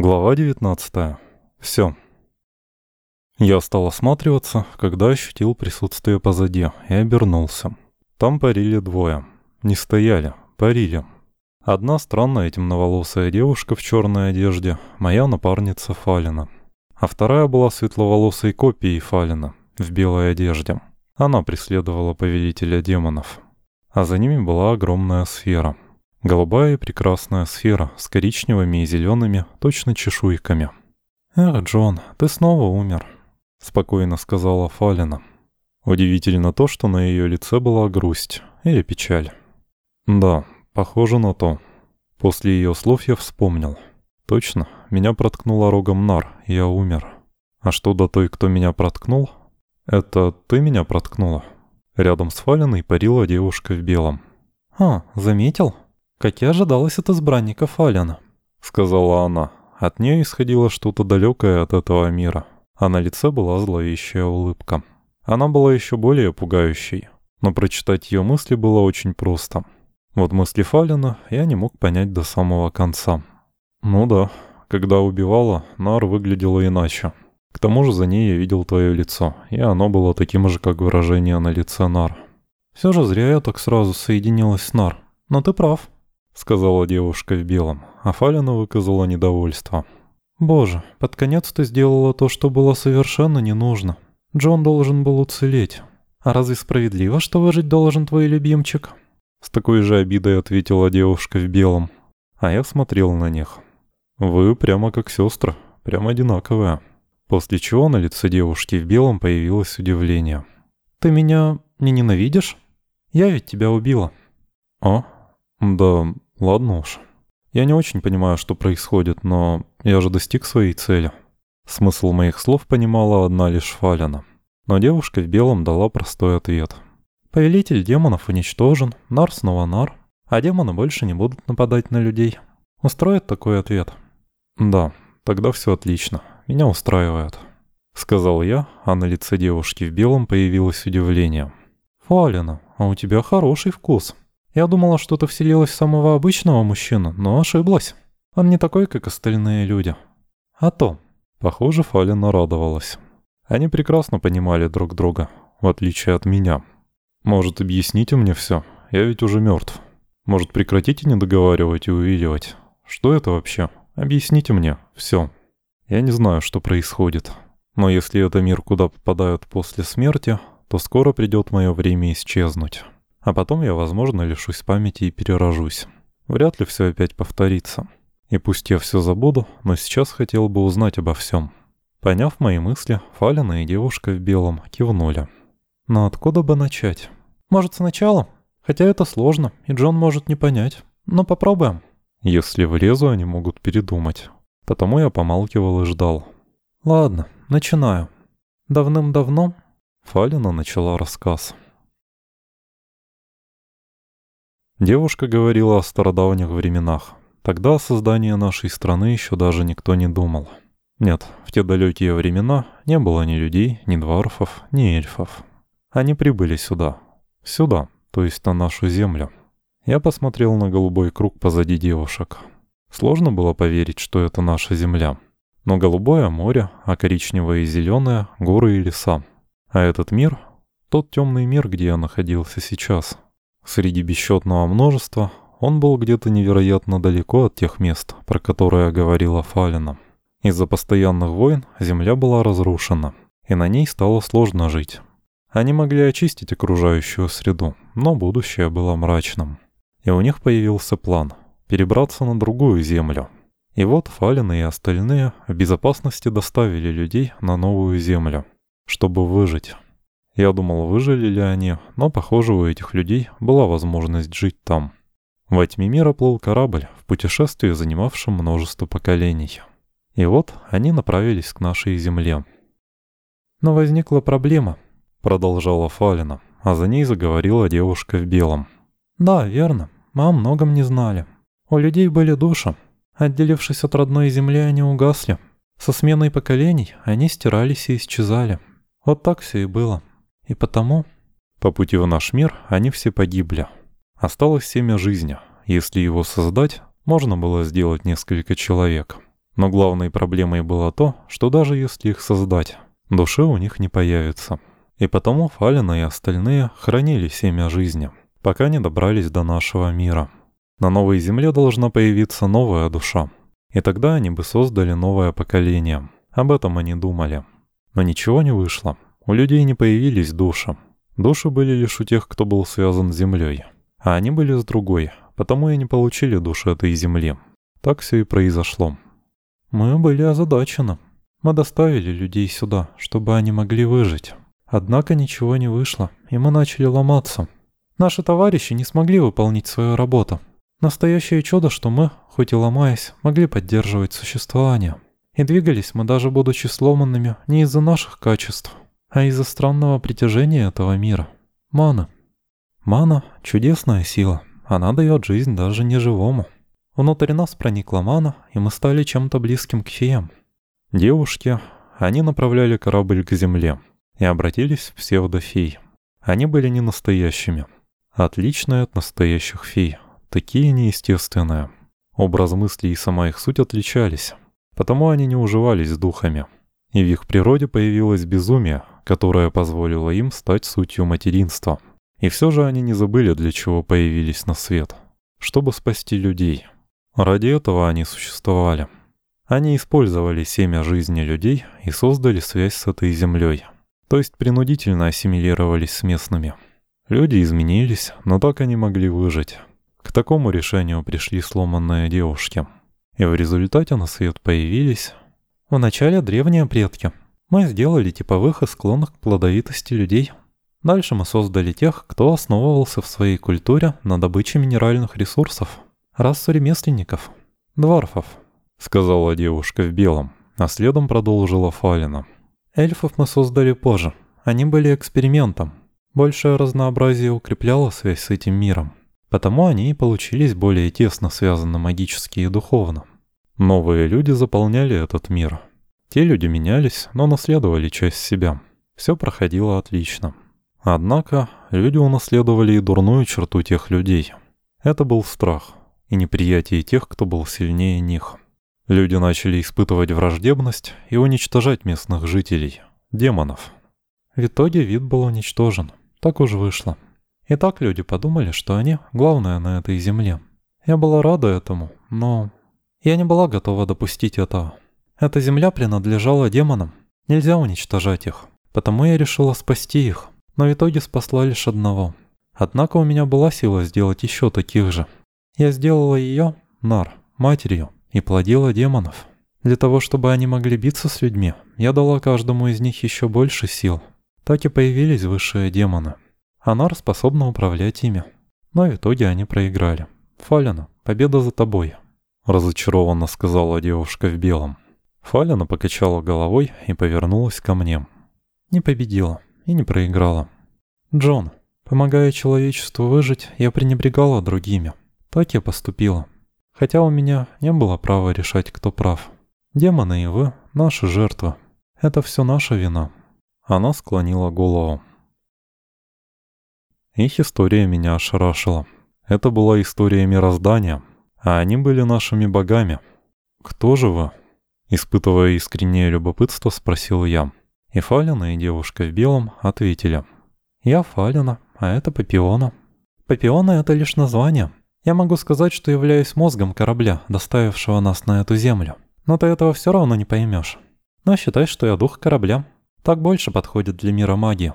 Глава 19. Все. Я стал осматриваться, когда ощутил присутствие позади, и обернулся. Там парили двое. Не стояли, парили. Одна странная темноволосая девушка в черной одежде, моя напарница Фалина. А вторая была светловолосой копией Фалина, в белой одежде. Она преследовала повелителя демонов. А за ними была огромная сфера — Голубая прекрасная сфера с коричневыми и зелеными, точно чешуйками. «Эх, Джон, ты снова умер», — спокойно сказала Фалина. Удивительно то, что на ее лице была грусть или печаль. «Да, похоже на то». После ее слов я вспомнил. «Точно, меня проткнула рогом нар, я умер. А что до той, кто меня проткнул?» «Это ты меня проткнула?» Рядом с Фалиной парила девушка в белом. «А, заметил?» «Как и ожидалось от избранника Фалена», — сказала она. От нее исходило что-то далекое от этого мира, а на лице была зловещая улыбка. Она была еще более пугающей, но прочитать ее мысли было очень просто. Вот мысли Фалена я не мог понять до самого конца. Ну да, когда убивала, Нар выглядела иначе. К тому же за ней я видел твое лицо, и оно было таким же, как выражение на лице Нар. Все же зря я так сразу соединилась с Нар. Но ты прав сказала девушка в белом, а Фалина выказала недовольство. «Боже, под конец ты сделала то, что было совершенно не нужно. Джон должен был уцелеть. А разве справедливо, что выжить должен твой любимчик?» С такой же обидой ответила девушка в белом. А я смотрел на них. «Вы прямо как сестры, прямо одинаковые». После чего на лице девушки в белом появилось удивление. «Ты меня не ненавидишь? Я ведь тебя убила». «О, да, Ладно уж. Я не очень понимаю, что происходит, но я же достиг своей цели. Смысл моих слов понимала одна лишь Фалина. Но девушка в белом дала простой ответ. Повелитель демонов уничтожен, нар снова нар, а демоны больше не будут нападать на людей. Устроит такой ответ? Да, тогда все отлично. Меня устраивает. Сказал я, а на лице девушки в белом появилось удивление. «Фалина, а у тебя хороший вкус», я думала, что ты вселилась в самого обычного мужчину, но ошиблась. Он не такой, как остальные люди. А то. Похоже, Фалина радовалась. Они прекрасно понимали друг друга, в отличие от меня. Может, объясните мне все? Я ведь уже мертв. Может, прекратите недоговаривать и увиливать? Что это вообще? Объясните мне все. Я не знаю, что происходит. Но если это мир, куда попадают после смерти, то скоро придет мое время исчезнуть. А потом я, возможно, лишусь памяти и перерожусь. Вряд ли все опять повторится. И пусть я все забуду, но сейчас хотел бы узнать обо всем. Поняв мои мысли, Фалина и девушка в белом кивнули. Но откуда бы начать? Может, сначала? Хотя это сложно, и Джон может не понять. Но попробуем. Если влезу, они могут передумать. Потому я помалкивал и ждал. Ладно, начинаю. Давным-давно Фалина начала рассказ. Девушка говорила о стародавних временах. Тогда о создании нашей страны еще даже никто не думал. Нет, в те далекие времена не было ни людей, ни дворфов, ни эльфов. Они прибыли сюда. Сюда, то есть на нашу землю. Я посмотрел на голубой круг позади девушек. Сложно было поверить, что это наша земля. Но голубое море, а коричневое и зеленое — горы и леса. А этот мир — тот темный мир, где я находился сейчас — Среди бесчетного множества он был где-то невероятно далеко от тех мест, про которые говорила Фалина. Из-за постоянных войн земля была разрушена, и на ней стало сложно жить. Они могли очистить окружающую среду, но будущее было мрачным. И у них появился план — перебраться на другую землю. И вот Фалина и остальные в безопасности доставили людей на новую землю, чтобы выжить. Я думал, выжили ли они, но, похоже, у этих людей была возможность жить там. Во тьме мира плыл корабль, в путешествии занимавшем множество поколений. И вот они направились к нашей земле. Но возникла проблема, продолжала Фалина, а за ней заговорила девушка в белом. Да, верно, мы о многом не знали. У людей были души. Отделившись от родной земли, они угасли. Со сменой поколений они стирались и исчезали. Вот так все и было. И потому, по пути в наш мир, они все погибли. Осталось семя жизни. Если его создать, можно было сделать несколько человек. Но главной проблемой было то, что даже если их создать, души у них не появится. И потому Фалина и остальные хранили семя жизни, пока не добрались до нашего мира. На новой земле должна появиться новая душа. И тогда они бы создали новое поколение. Об этом они думали. Но ничего не вышло. У людей не появились души. Души были лишь у тех, кто был связан с землей. А они были с другой, потому и не получили души этой земли. Так все и произошло. Мы были озадачены. Мы доставили людей сюда, чтобы они могли выжить. Однако ничего не вышло, и мы начали ломаться. Наши товарищи не смогли выполнить свою работу. Настоящее чудо, что мы, хоть и ломаясь, могли поддерживать существование. И двигались мы даже будучи сломанными не из-за наших качеств, а из-за странного притяжения этого мира. Мана. Мана — чудесная сила. Она дает жизнь даже неживому. Внутрь нас проникла мана, и мы стали чем-то близким к феям. Девушки, они направляли корабль к земле и обратились в псевдофей. Они были не настоящими. Отличные от настоящих фей. Такие неестественные. Образ мыслей и сама их суть отличались. Потому они не уживались с духами. И в их природе появилось безумие, которое позволило им стать сутью материнства. И все же они не забыли, для чего появились на свет. Чтобы спасти людей. Ради этого они существовали. Они использовали семя жизни людей и создали связь с этой землей. То есть принудительно ассимилировались с местными. Люди изменились, но так они могли выжить. К такому решению пришли сломанные девушки. И в результате на свет появились... Вначале древние предки. Мы сделали типовых и склонных к плодовитости людей. Дальше мы создали тех, кто основывался в своей культуре на добыче минеральных ресурсов расу ремесленников, дворфов», — сказала девушка в белом, а следом продолжила Фалина. «Эльфов мы создали позже. Они были экспериментом. Большее разнообразие укрепляло связь с этим миром. Потому они и получились более тесно связаны магически и духовно. Новые люди заполняли этот мир. Те люди менялись, но наследовали часть себя. Все проходило отлично. Однако люди унаследовали и дурную черту тех людей. Это был страх и неприятие тех, кто был сильнее них. Люди начали испытывать враждебность и уничтожать местных жителей, демонов. В итоге вид был уничтожен. Так уж вышло. И так люди подумали, что они главное на этой земле. Я была рада этому, но я не была готова допустить этого. Эта земля принадлежала демонам. Нельзя уничтожать их. Потому я решила спасти их. Но в итоге спасла лишь одного. Однако у меня была сила сделать еще таких же. Я сделала ее, Нар, матерью и плодила демонов. Для того, чтобы они могли биться с людьми, я дала каждому из них еще больше сил. Так и появились высшие демоны. А Нар способна управлять ими. Но в итоге они проиграли. Фалина, победа за тобой. Разочарованно сказала девушка в белом. Фалина покачала головой и повернулась ко мне. Не победила и не проиграла. Джон, помогая человечеству выжить, я пренебрегала другими. Так я поступила. Хотя у меня не было права решать, кто прав. Демоны и вы — наши жертвы. Это все наша вина. Она склонила голову. Их история меня ошарашила. Это была история мироздания, а они были нашими богами. «Кто же вы?» Испытывая искреннее любопытство, спросил я. И Фалина, и девушка в белом ответили. «Я Фалина, а это Папиона». «Папиона — это лишь название. Я могу сказать, что являюсь мозгом корабля, доставившего нас на эту землю. Но ты этого все равно не поймешь. Но считай, что я дух корабля. Так больше подходит для мира магии.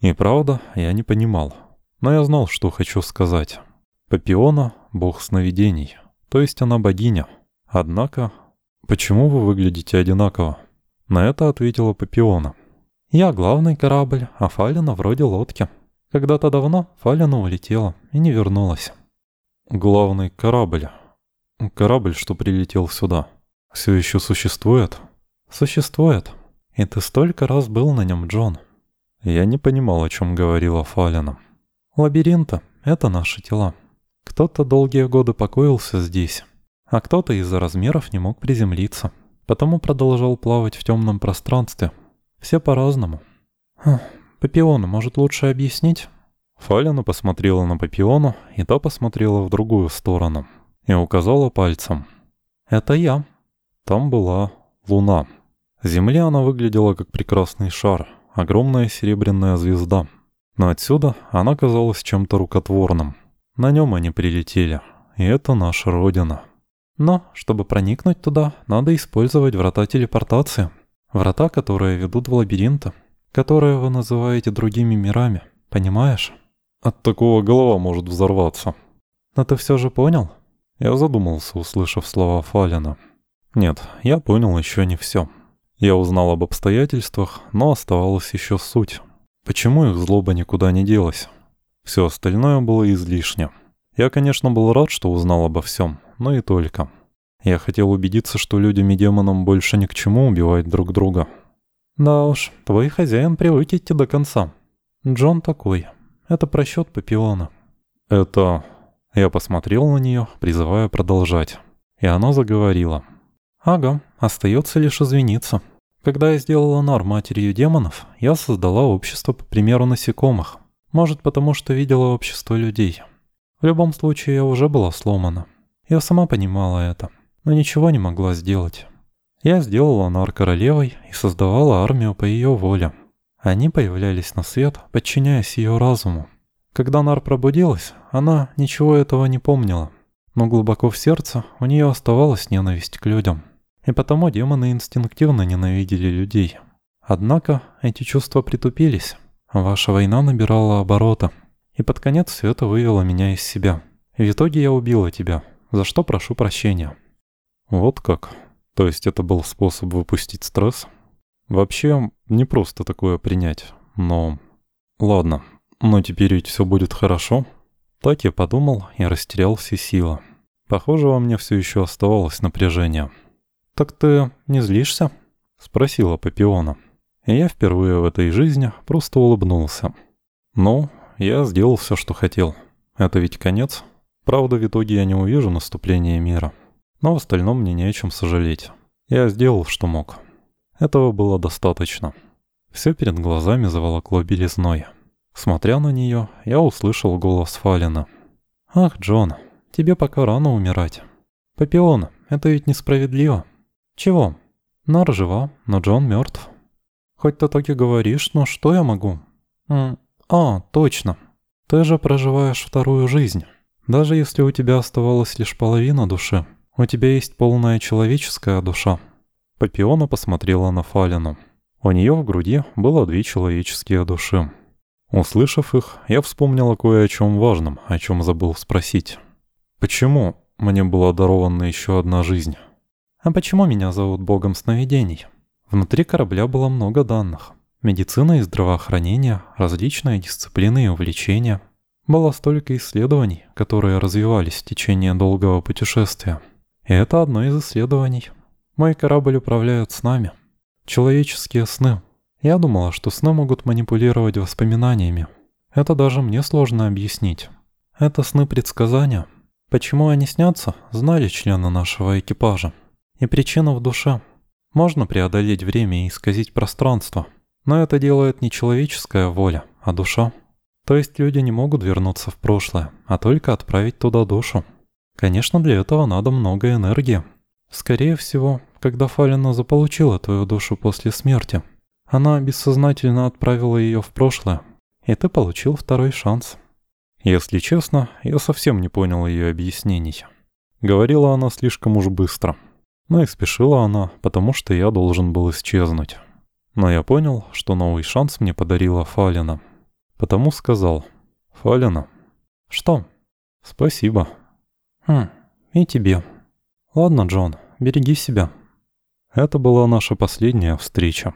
И правда, я не понимал. Но я знал, что хочу сказать. Папиона — бог сновидений. То есть она богиня. Однако, почему вы выглядите одинаково? На это ответила Папиона. Я главный корабль, а Фалина вроде лодки. Когда-то давно Фалина улетела и не вернулась. Главный корабль. Корабль, что прилетел сюда. Все еще существует? Существует. И ты столько раз был на нем, Джон. Я не понимал, о чем говорила Фалина. Лабиринты — это наши тела. Кто-то долгие годы покоился здесь, а кто-то из-за размеров не мог приземлиться. Потому продолжал плавать в темном пространстве. Все по-разному. Хм, Папиона, может, лучше объяснить? Фалина посмотрела на Папиону, и та посмотрела в другую сторону. И указала пальцем. «Это я». Там была луна. Земля она выглядела как прекрасный шар, огромная серебряная звезда. Но отсюда она казалась чем-то рукотворным. На нем они прилетели, и это наша родина. Но, чтобы проникнуть туда, надо использовать врата телепортации. Врата, которые ведут в лабиринты, которые вы называете другими мирами, понимаешь? От такого голова может взорваться. Но ты все же понял? Я задумался, услышав слова Фалина. Нет, я понял еще не все. Я узнал об обстоятельствах, но оставалась еще суть. Почему их злоба никуда не делась? Все остальное было излишне. Я, конечно, был рад, что узнал обо всем, но и только. Я хотел убедиться, что людям и демонам больше ни к чему убивать друг друга. Да уж, твой хозяин привык идти до конца. Джон такой. Это просчет Папиона. Это... Я посмотрел на нее, призывая продолжать. И она заговорила. Ага, остается лишь извиниться. Когда я сделала Нар матерью демонов, я создала общество по примеру насекомых. Может, потому что видела общество людей. В любом случае, я уже была сломана. Я сама понимала это, но ничего не могла сделать. Я сделала Нар королевой и создавала армию по ее воле. Они появлялись на свет, подчиняясь ее разуму. Когда Нар пробудилась, она ничего этого не помнила. Но глубоко в сердце у нее оставалась ненависть к людям. И потому демоны инстинктивно ненавидели людей. Однако эти чувства притупились. Ваша война набирала обороты. И под конец все это вывело меня из себя. В итоге я убила тебя, за что прошу прощения». «Вот как? То есть это был способ выпустить стресс?» «Вообще, не просто такое принять, но...» «Ладно, но теперь ведь все будет хорошо?» Так я подумал и растерял все силы. Похоже, во мне все еще оставалось напряжение. «Так ты не злишься?» — спросила Папиона. И я впервые в этой жизни просто улыбнулся. «Ну, я сделал все, что хотел. Это ведь конец. Правда, в итоге я не увижу наступления мира. Но в остальном мне не о чем сожалеть. Я сделал, что мог. Этого было достаточно. Все перед глазами заволокло белизной. Смотря на нее, я услышал голос Фалина. «Ах, Джон, тебе пока рано умирать. Папион, это ведь несправедливо». «Чего?» «Нар жива, но Джон мертв». «Хоть ты так и говоришь, но что я могу?» «А, точно. Ты же проживаешь вторую жизнь. Даже если у тебя оставалась лишь половина души, у тебя есть полная человеческая душа». Папиона посмотрела на Фалину. У нее в груди было две человеческие души. Услышав их, я вспомнила кое о чем важном, о чем забыл спросить. Почему мне была дарована еще одна жизнь? А почему меня зовут богом сновидений? Внутри корабля было много данных. Медицина и здравоохранение, различные дисциплины и увлечения. Было столько исследований, которые развивались в течение долгого путешествия. И это одно из исследований. Мой корабль управляет с нами. Человеческие сны. Я думала, что сны могут манипулировать воспоминаниями. Это даже мне сложно объяснить. Это сны предсказания. Почему они снятся, знали члены нашего экипажа. И причина в душе. Можно преодолеть время и исказить пространство – но это делает не человеческая воля, а душа. То есть люди не могут вернуться в прошлое, а только отправить туда душу. Конечно, для этого надо много энергии. Скорее всего, когда Фалина заполучила твою душу после смерти, она бессознательно отправила ее в прошлое, и ты получил второй шанс. Если честно, я совсем не понял ее объяснений. Говорила она слишком уж быстро. Но и спешила она, потому что я должен был исчезнуть. Но я понял, что новый шанс мне подарила Фалина. Потому сказал «Фалина». «Что?» «Спасибо». «Хм, и тебе». «Ладно, Джон, береги себя». Это была наша последняя встреча.